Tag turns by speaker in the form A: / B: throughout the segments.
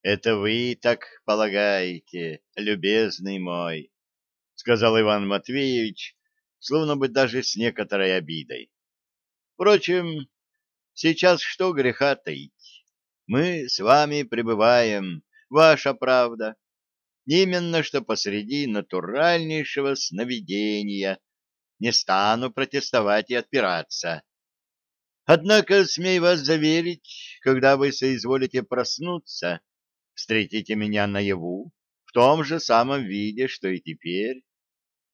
A: — Это вы так полагаете, любезный мой, — сказал Иван Матвеевич, словно бы даже с некоторой обидой. — Впрочем, сейчас что греха таить? Мы с вами пребываем, ваша правда, именно что посреди натуральнейшего сновидения. Не стану протестовать и отпираться. Однако, смей вас заверить, когда вы соизволите проснуться, встретите меня наяву, в том же самом виде, что и теперь.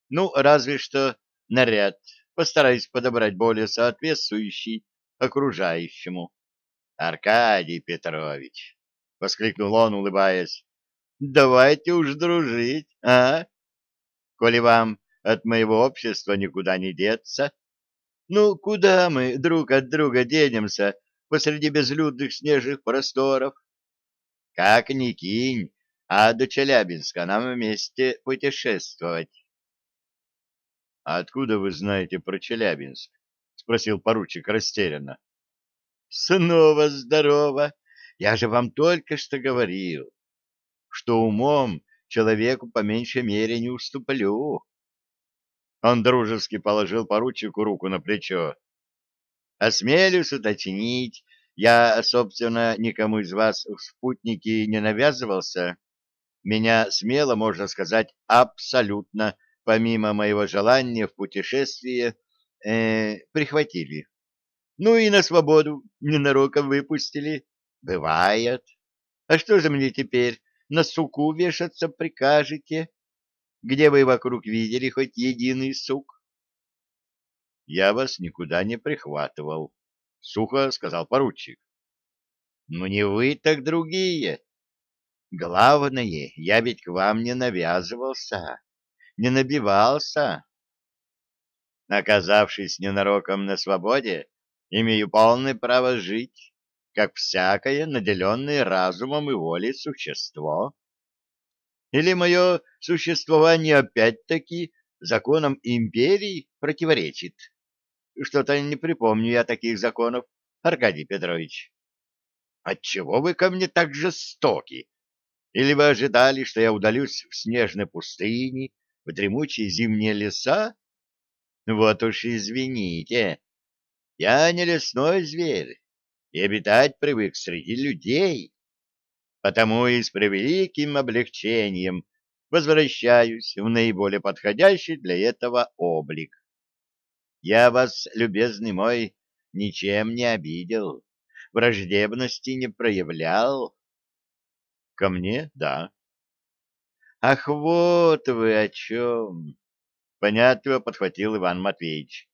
A: Ну, разве что наряд постараюсь подобрать более соответствующий окружающему. — Аркадий Петрович! — воскликнул он, улыбаясь. — Давайте уж дружить, а? Коли вам от моего общества никуда не деться. Ну, куда мы друг от друга денемся посреди безлюдных снежных просторов? Как ни кинь, а до Челябинска нам вместе путешествовать. — А откуда вы знаете про Челябинск? — спросил поручик растерянно. — Снова здорово! Я же вам только что говорил, что умом человеку по меньшей мере не уступлю. Он дружески положил поручику руку на плечо. — Осмелюсь уточнить, я, собственно, никому из вас в спутники не навязывался. Меня смело, можно сказать, абсолютно, помимо моего желания в путешествие, э, прихватили. Ну и на свободу ненароком выпустили. Бывает. А что же мне теперь, на суку вешаться прикажете? Где вы вокруг видели хоть единый сук? Я вас никуда не прихватывал, — сухо сказал поручик. — Ну не вы, так другие. Главное, я ведь к вам не навязывался, не набивался. Оказавшись ненароком на свободе, имею полное право жить, как всякое наделенное разумом и волей существо. Или мое существование опять-таки законам империи противоречит? Что-то не припомню я таких законов, Аркадий Петрович. Отчего вы ко мне так жестоки? Или вы ожидали, что я удалюсь в снежной пустыне, в дремучие зимние леса? Вот уж извините, я не лесной зверь и обитать привык среди людей, потому и с превеликим облегчением возвращаюсь в наиболее подходящий для этого облик. Я вас, любезный мой, ничем не обидел, враждебности не проявлял. Ко мне — да. Ах, вот вы о чем! Понятливо подхватил Иван Матвеевич.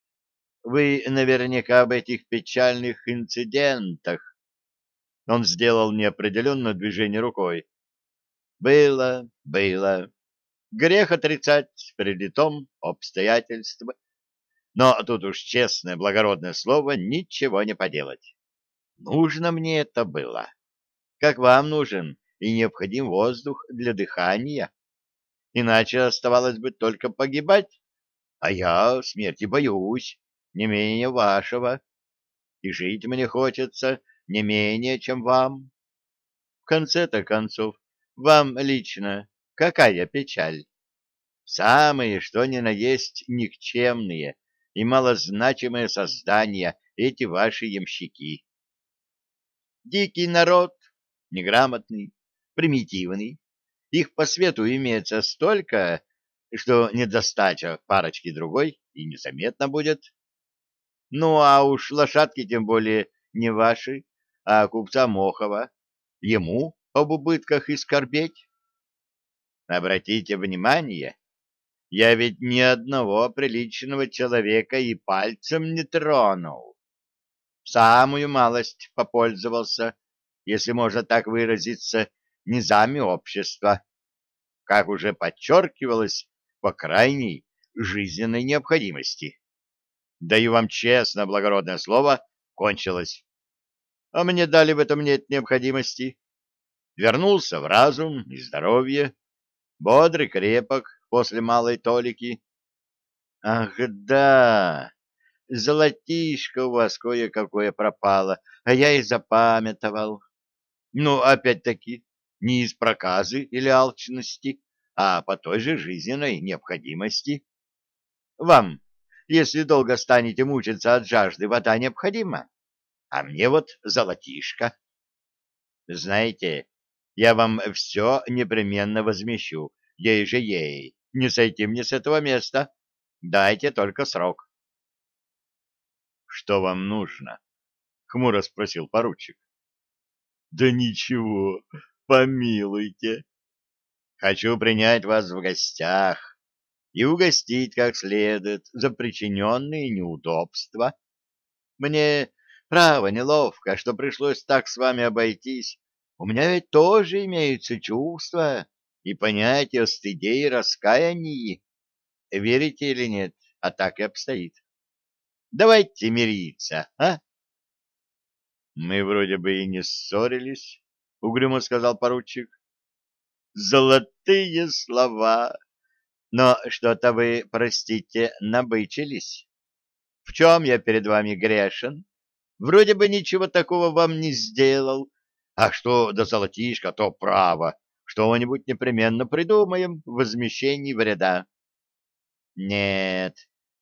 A: Вы наверняка об этих печальных инцидентах. Он сделал неопределенное движение рукой. Было, было. Грех отрицать при том обстоятельства. Но тут уж честное, благородное слово, ничего не поделать. Нужно мне это было. Как вам нужен и необходим воздух для дыхания. Иначе оставалось бы только погибать. А я смерти боюсь, не менее вашего. И жить мне хочется не менее, чем вам. В конце-то концов, вам лично какая печаль? Самые, что ни на есть, никчемные, и малозначимые создания эти ваши ямщики. Дикий народ, неграмотный, примитивный, их по свету имеется столько, что недостача парочки другой и незаметно будет. Ну, а уж лошадки тем более не ваши, а купца Мохова. Ему об убытках и скорбеть. Обратите внимание, я ведь ни одного приличного человека и пальцем не тронул. Самую малость попользовался, если можно так выразиться, низами общества. Как уже подчеркивалось, по крайней жизненной необходимости. Даю вам честно благородное слово, кончилось. А мне дали в этом нет необходимости. Вернулся в разум и здоровье, бодрый крепок, после малой толики. Ах, да, золотишко у вас кое-какое пропало, а я и запамятовал. Ну, опять-таки, не из проказы или алчности, а по той же жизненной необходимости. Вам, если долго станете мучиться от жажды, вода необходима, а мне вот золотишко. Знаете, я вам все непременно возмещу, ей же ей, не сойти мне с этого места. Дайте только срок. — Что вам нужно? — хмуро спросил поручик. — Да ничего, помилуйте. Хочу принять вас в гостях и угостить как следует за причиненные неудобства. Мне, право, неловко, что пришлось так с вами обойтись. У меня ведь тоже имеются чувства и понятия о стыде и раскаянии. Верите или нет, а так и обстоит. Давайте мириться, а? Мы вроде бы и не ссорились, — угрюмо сказал поручик. Золотые слова! Но что-то вы, простите, набычились. В чем я перед вами грешен? Вроде бы ничего такого вам не сделал. А что до золотишка, то право. Что-нибудь непременно придумаем в возмещении вреда. Нет,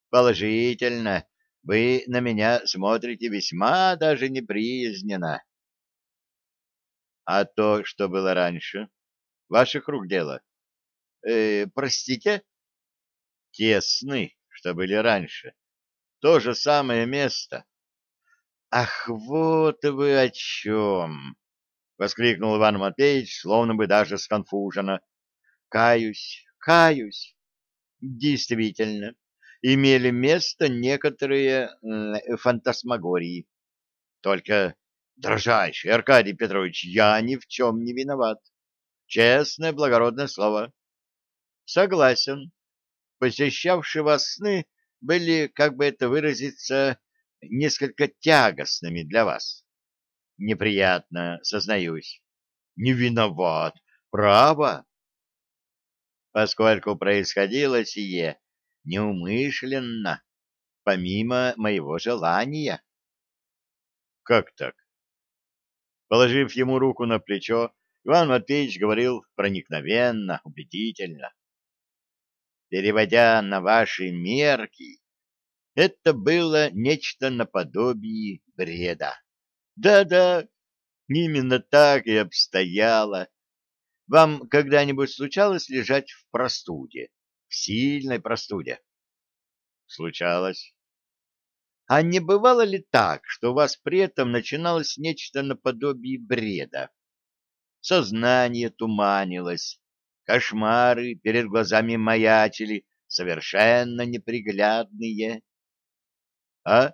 A: положительно, вы на меня смотрите весьма даже неприязненно. А то, что было раньше, ваших рук дело. Э, простите? Те сны, что были раньше. То же самое место. Ах, вот вы о чем! Воскликнул Иван Матвеевич, словно бы даже сконфуженно. Каюсь, каюсь. Действительно, имели место некоторые фантасмагории. Только, дрожайший Аркадий Петрович, я ни в чем не виноват. Честное, благородное слово. Согласен. Посещавшие вас сны были, как бы это выразиться, несколько тягостными для вас. Неприятно, сознаюсь. Не виноват. Право поскольку происходило сие неумышленно, помимо моего желания. Как так? Положив ему руку на плечо, Иван Матвеевич говорил проникновенно, убедительно. Переводя на ваши мерки, это было нечто наподобие бреда. Да-да, именно так и обстояло. Вам когда-нибудь случалось лежать в простуде, в сильной простуде? Случалось. А не бывало ли так, что у вас при этом начиналось нечто наподобие бреда? Сознание туманилось, кошмары перед глазами маячили, совершенно неприглядные. А?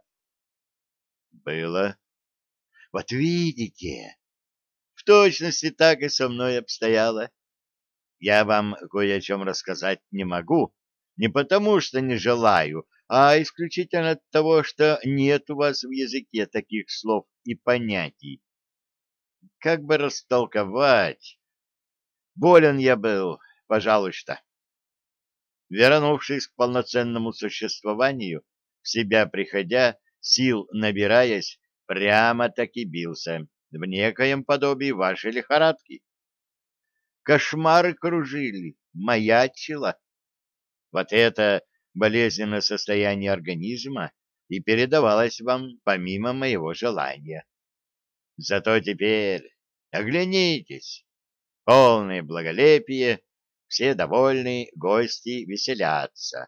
A: Было. Вот видите, точности так и со мной обстояло. Я вам кое о чем рассказать не могу, не потому что не желаю, а исключительно от того, что нет у вас в языке таких слов и понятий. Как бы растолковать? Болен я был, пожалуй, что. Вернувшись к полноценному существованию, в себя приходя, сил набираясь, прямо-таки бился в некоем подобии вашей лихорадки. Кошмары кружили, маячило. Вот это болезненное состояние организма и передавалось вам помимо моего желания. Зато теперь оглянитесь, полное благолепие, все довольны, гости веселятся.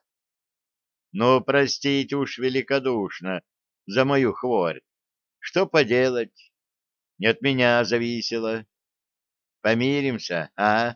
A: Ну, простите уж великодушно за мою хворь. Что поделать? Не от меня зависело. Помиримся, а?